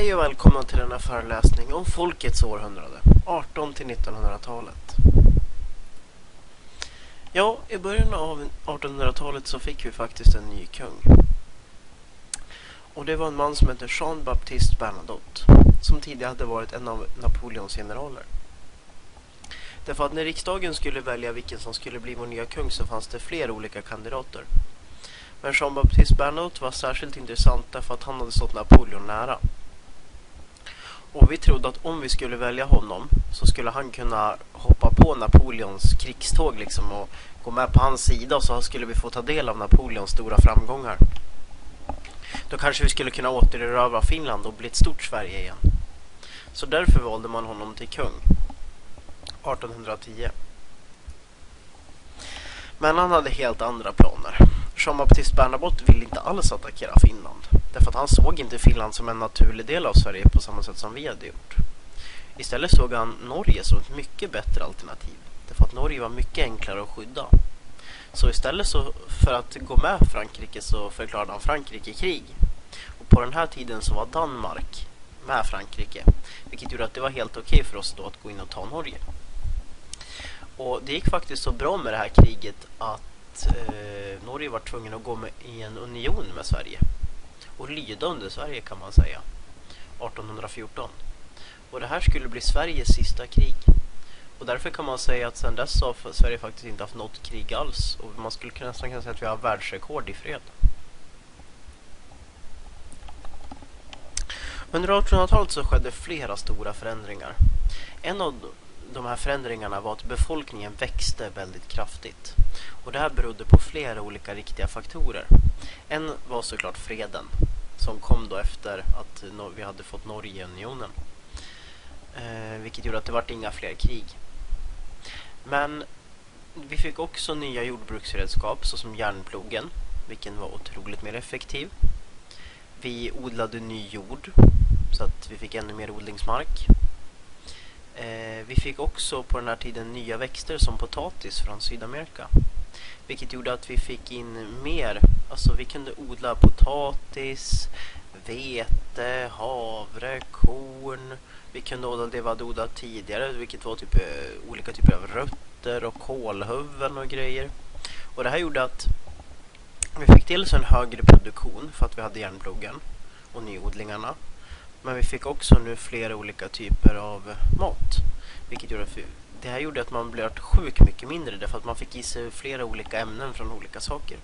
Hej och välkomna till denna föreläsning om folkets århundrade, 18 till 1900-talet. Ja, i början av 1800-talet så fick vi faktiskt en ny kung. Och det var en man som hette Jean Baptiste Bernadotte, som tidigare hade varit en av Napoleons generaler. Därför att när riksdagen skulle välja vilken som skulle bli vår nya kung så fanns det flera olika kandidater. Men Jean-Baptiste Bernadotte var särskilt intressant därför att han hade stått Napoleon nära. Och vi trodde att om vi skulle välja honom så skulle han kunna hoppa på Napoleons krigståg liksom och gå med på hans sida och så skulle vi få ta del av Napoleons stora framgångar. Då kanske vi skulle kunna återerövra Finland och bli ett stort Sverige igen. Så därför valde man honom till kung 1810. Men han hade helt andra planer. Jean-Baptiste Bernabotte ville inte alls attackera Finland. Därför att han såg inte Finland som en naturlig del av Sverige på samma sätt som vi hade gjort. Istället såg han Norge som ett mycket bättre alternativ. Därför att Norge var mycket enklare att skydda. Så istället så för att gå med Frankrike så förklarade han Frankrike krig. Och på den här tiden så var Danmark med Frankrike. Vilket gjorde att det var helt okej för oss då att gå in och ta Norge. Och det gick faktiskt så bra med det här kriget att eh, Norge var tvungen att gå med i en union med Sverige. Och lyda under Sverige kan man säga. 1814. Och det här skulle bli Sveriges sista krig. Och därför kan man säga att sedan dess har Sverige faktiskt inte haft något krig alls. Och man skulle nästan kunna säga att vi har världsrekord i fred. Under 1800-talet så skedde flera stora förändringar. En av de här förändringarna var att befolkningen växte väldigt kraftigt. Och det här berodde på flera olika riktiga faktorer. En var såklart freden som kom då efter att vi hade fått Norge unionen. Eh, vilket gjorde att det vart inga fler krig. Men vi fick också nya jordbruksredskap såsom järnplogen, vilken var otroligt mer effektiv. Vi odlade ny jord så att vi fick ännu mer odlingsmark. Eh, vi fick också på den här tiden nya växter som potatis från Sydamerika. Vilket gjorde att vi fick in mer, alltså vi kunde odla potatis, vete, havre, korn. Vi kunde odla det vi hade odlat tidigare, vilket var typ eh, olika typer av rötter och kolhuvuden och grejer. Och det här gjorde att vi fick dels en högre produktion för att vi hade järnplogen och nyodlingarna. Men vi fick också nu flera olika typer av mat. Vilket gjorde att vi, det här gjorde att man blev sjuk mycket mindre därför att man fick i sig flera olika ämnen från olika saker.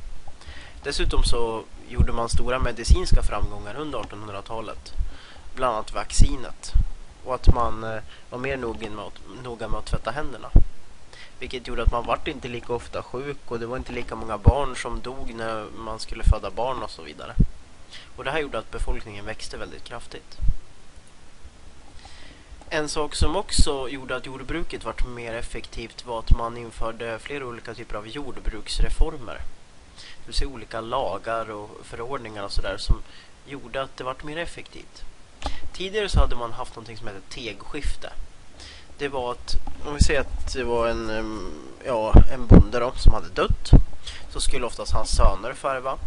Dessutom så gjorde man stora medicinska framgångar under 1800-talet. Bland annat vaccinet. Och att man eh, var mer noga med att tvätta händerna. Vilket gjorde att man vart inte lika ofta sjuk och det var inte lika många barn som dog när man skulle föda barn och så vidare. Och det här gjorde att befolkningen växte väldigt kraftigt. En sak som också gjorde att jordbruket vart mer effektivt var att man införde flera olika typer av jordbruksreformer. Det vill säga olika lagar och förordningar och sådär som gjorde att det vart mer effektivt. Tidigare så hade man haft något som hette tegskifte. Det var att, om vi säger att det var en, mm, ja, en bonde då, som hade dött så skulle oftast hans söner färva.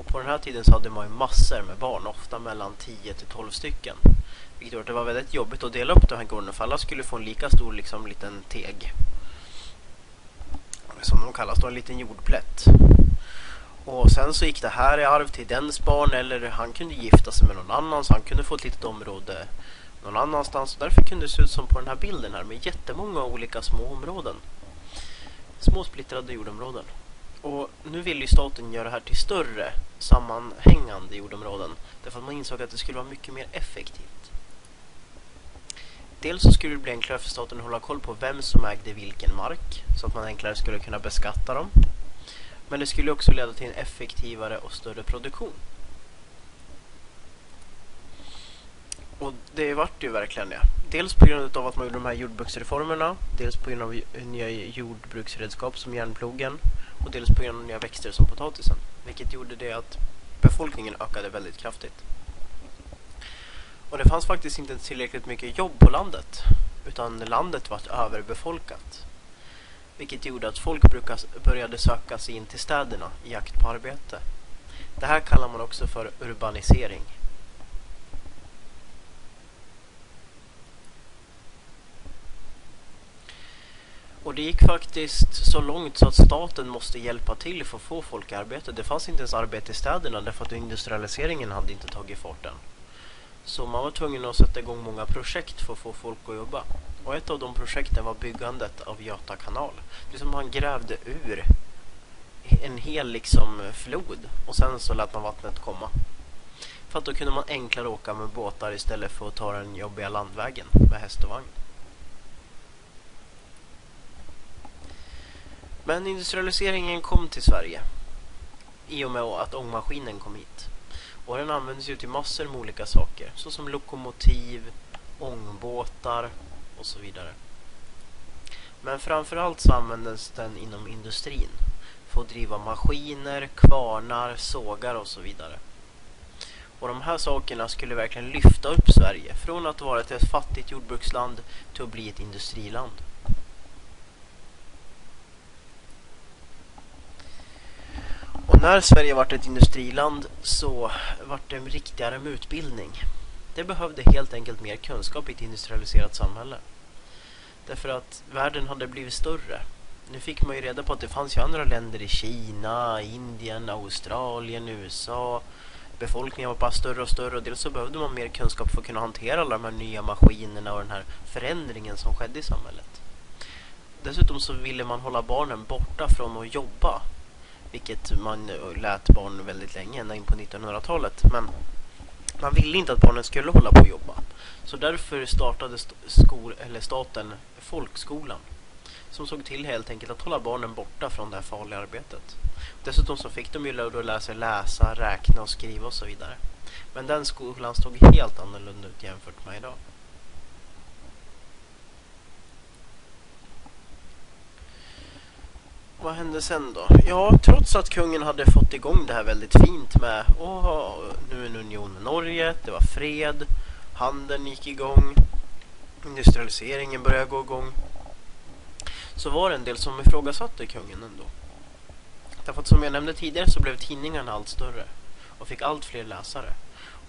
Och på den här tiden så hade man ju massor med barn, ofta mellan 10 till 12 stycken. Vilket gjorde att det var väldigt jobbigt att dela upp den här gården för alla skulle få en lika stor liksom liten teg. Som de kallas då, en liten jordplätt. Och sen så gick det här i arv till dens barn eller han kunde gifta sig med någon annan så han kunde få ett litet område någon annanstans. Därför kunde det se ut som på den här bilden här med jättemånga olika små områden. Små splittrade jordområden. Och nu vill ju staten göra det här till större sammanhängande jordområden. Därför att man insåg att det skulle vara mycket mer effektivt. Dels så skulle det bli enklare för staten att hålla koll på vem som ägde vilken mark. Så att man enklare skulle kunna beskatta dem. Men det skulle också leda till en effektivare och större produktion. Och det vart ju verkligen det. Dels på grund av att man gjorde de här jordbruksreformerna. Dels på grund av nya jordbruksredskap som järnplogen. Och dels på grund av nya växter som potatisen. Vilket gjorde det att befolkningen ökade väldigt kraftigt. Och det fanns faktiskt inte tillräckligt mycket jobb på landet. Utan landet var överbefolkat. Vilket gjorde att folk började söka sig in till städerna i jakt på arbete. Det här kallar man också för urbanisering. Och det gick faktiskt så långt så att staten måste hjälpa till för att få folk i arbete. Det fanns inte ens arbete i städerna därför att industrialiseringen hade inte tagit fart än. Så man var tvungen att sätta igång många projekt för att få folk att jobba. Och ett av de projekten var byggandet av Göta kanal. Det är som man grävde ur en hel liksom flod och sen så lät man vattnet komma. För att då kunde man enklare åka med båtar istället för att ta den jobbiga landvägen med häst och vagn. Men industrialiseringen kom till Sverige i och med att ångmaskinen kom hit. Och den användes ju till massor med olika saker, såsom lokomotiv, ångbåtar och så vidare. Men framförallt så användes den inom industrin för att driva maskiner, kvarnar, sågar och så vidare. Och de här sakerna skulle verkligen lyfta upp Sverige från att vara ett fattigt jordbruksland till att bli ett industriland. När Sverige vart ett industriland så vart det riktigare med utbildning. Det behövde helt enkelt mer kunskap i ett industrialiserat samhälle. Därför att världen hade blivit större. Nu fick man ju reda på att det fanns ju andra länder i Kina, Indien, Australien, USA. Befolkningen var bara större och större och dels så behövde man mer kunskap för att kunna hantera alla de här nya maskinerna och den här förändringen som skedde i samhället. Dessutom så ville man hålla barnen borta från att jobba vilket man lät barn väldigt länge, ända in på 1900-talet. Men man ville inte att barnen skulle hålla på och jobba. Så därför startade skol, eller staten folkskolan. Som såg till helt enkelt att hålla barnen borta från det här farliga arbetet. Dessutom så fick de ju då lära sig läsa, räkna och skriva och så vidare. Men den skolan stod helt annorlunda ut jämfört med idag. Vad hände sen då? Ja, trots att kungen hade fått igång det här väldigt fint med åh, nu en union med Norge, det var fred, handeln gick igång, industrialiseringen började gå igång. Så var det en del som ifrågasatte kungen ändå. Därför att som jag nämnde tidigare så blev tidningarna allt större och fick allt fler läsare.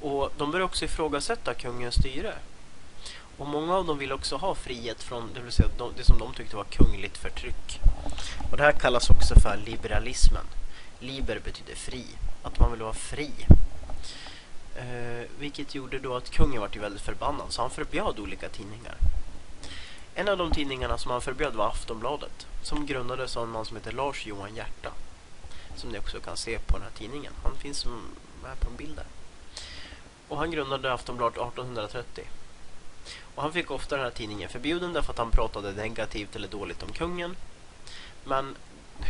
Och de började också ifrågasätta kungens styre. Och många av dem ville också ha frihet från det, vill säga det som de tyckte var kungligt förtryck. Och det här kallas också för liberalismen. Liber betyder fri, att man vill vara fri. Eh, vilket gjorde då att kungen var väldigt förbannad så han förbjöd olika tidningar. En av de tidningarna som han förbjöd var Aftonbladet som grundades av en man som heter Lars Johan Hjärta. Som ni också kan se på den här tidningen. Han finns med på en bild där. Och han grundade Aftonbladet 1830. Och han fick ofta den här tidningen förbjuden därför att han pratade negativt eller dåligt om kungen. Men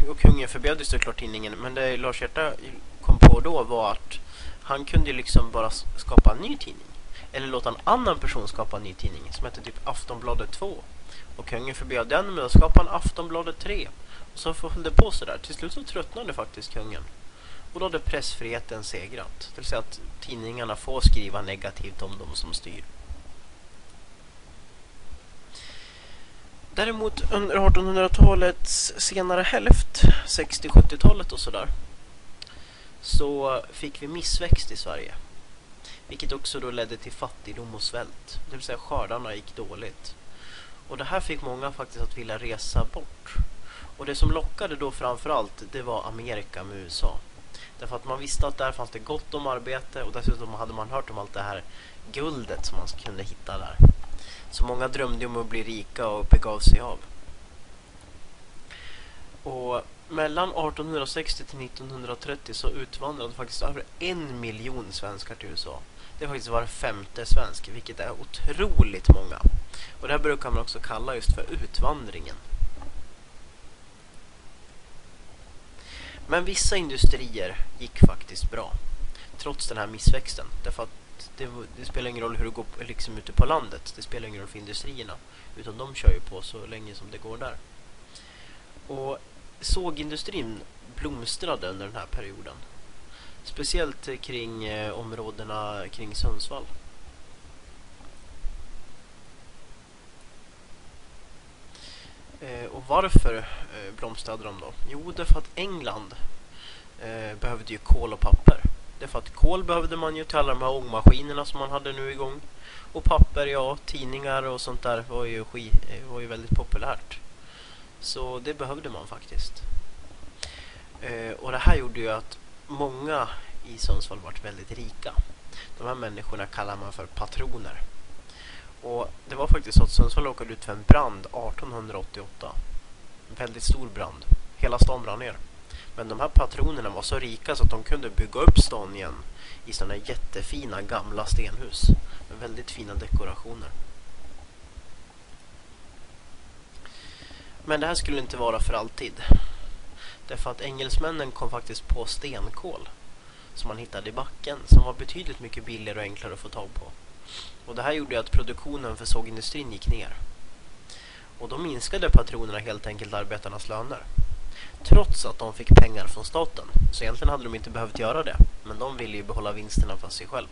och kungen förbjöd ju såklart tidningen men det Lars Hjärta kom på då var att han kunde liksom bara skapa en ny tidning. Eller låta en annan person skapa en ny tidning som hette typ Aftonbladet 2. Och kungen förbjöd den med att skapa en Aftonbladet 3. Och så höll det på sådär. Till slut så tröttnade faktiskt kungen. Och då hade pressfriheten segrat. Det vill säga att tidningarna får skriva negativt om de som styr. Däremot under 1800-talets senare hälft, 60-70-talet och sådär, så fick vi missväxt i Sverige. Vilket också då ledde till fattigdom och svält. Det vill säga skördarna gick dåligt. Och det här fick många faktiskt att vilja resa bort. Och det som lockade då framförallt, det var Amerika med USA. Därför att man visste att där fanns det gott om arbete och dessutom hade man hört om allt det här guldet som man kunde hitta där. Så många drömde om att bli rika och begav sig av. Och mellan 1860 till 1930 så utvandrade faktiskt över en miljon svenskar till USA. Det är faktiskt var femte svensk, vilket är otroligt många. Och det här brukar man också kalla just för utvandringen. Men vissa industrier gick faktiskt bra, trots den här missväxten. Därför att det, det, spelar ingen roll hur det går liksom ute på landet. Det spelar ingen roll för industrierna. Utan de kör ju på så länge som det går där. Och sågindustrin blomstrade under den här perioden. Speciellt kring eh, områdena kring Sundsvall. Eh, och varför eh, blomstrade de då? Jo, därför att England eh, behövde ju kol och papper. Därför att kol behövde man ju till alla de här ångmaskinerna som man hade nu igång. Och papper, ja, tidningar och sånt där var ju, eh, var ju väldigt populärt. Så det behövde man faktiskt. Eh, och det här gjorde ju att många i Sundsvall vart väldigt rika. De här människorna kallar man för patroner. Och det var faktiskt så att Sundsvall råkade ut för en brand 1888. En väldigt stor brand. Hela stan brann ner. Men de här patronerna var så rika så att de kunde bygga upp stan igen i sådana jättefina gamla stenhus med väldigt fina dekorationer. Men det här skulle inte vara för alltid. Därför att engelsmännen kom faktiskt på stenkol som man hittade i backen som var betydligt mycket billigare och enklare att få tag på. Och det här gjorde att produktionen för sågindustrin gick ner. Och då minskade patronerna helt enkelt arbetarnas löner. Trots att de fick pengar från staten. Så egentligen hade de inte behövt göra det. Men de ville ju behålla vinsterna för sig själv.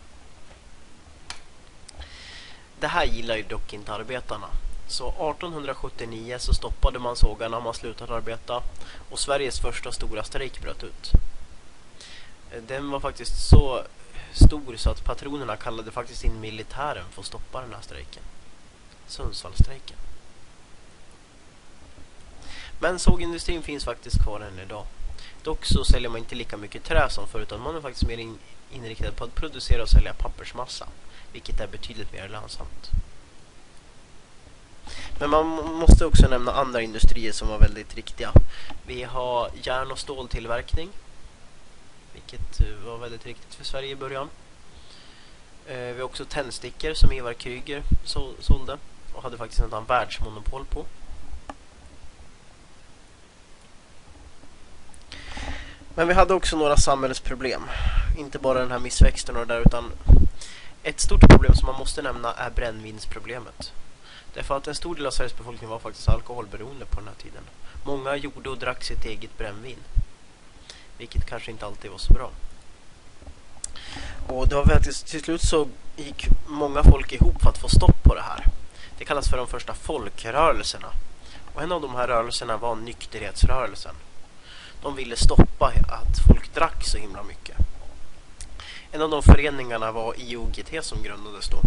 Det här gillar ju dock inte arbetarna. Så 1879 så stoppade man sågarna, man slutade arbeta och Sveriges första stora strejk bröt ut. Den var faktiskt så stor så att patronerna kallade faktiskt in militären för att stoppa den här strejken. Sundsvallstrejken. Men sågindustrin finns faktiskt kvar än idag. Dock så säljer man inte lika mycket trä som förut utan man är faktiskt mer inriktad på att producera och sälja pappersmassa. Vilket är betydligt mer lönsamt. Men man måste också nämna andra industrier som var väldigt riktiga. Vi har järn- och ståltillverkning. Vilket eh, var väldigt riktigt för Sverige i början. Eh, vi har också tändstickor som Ivar Kryger sålde och hade faktiskt en världsmonopol på. Men vi hade också några samhällsproblem. Inte bara den här missväxten och det där utan ett stort problem som man måste nämna är brännvinsproblemet. Därför att en stor del av Sveriges befolkning var faktiskt alkoholberoende på den här tiden. Många gjorde och drack sitt eget brännvin. Vilket kanske inte alltid var så bra. Och det var faktiskt, till slut så gick många folk ihop för att få stopp på det här. Det kallas för de första folkrörelserna. Och en av de här rörelserna var nykterhetsrörelsen. De ville stoppa att folk drack så himla mycket. En av de föreningarna var IOGT som grundades då.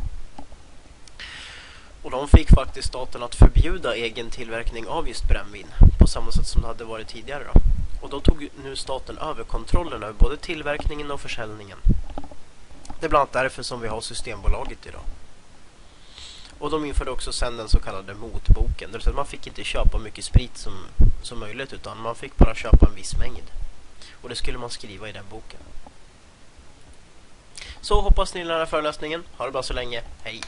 Och de fick faktiskt staten att förbjuda egen tillverkning av just brännvin på samma sätt som det hade varit tidigare. Då. Och då tog nu staten över kontrollen över både tillverkningen och försäljningen. Det är bland annat därför som vi har Systembolaget idag. Och de införde också sen den så kallade motboken. Det vill säga man fick inte köpa mycket sprit som, som möjligt utan man fick bara köpa en viss mängd. Och det skulle man skriva i den boken. Så hoppas ni gillar den här föreläsningen. Ha det bra så länge. Hej!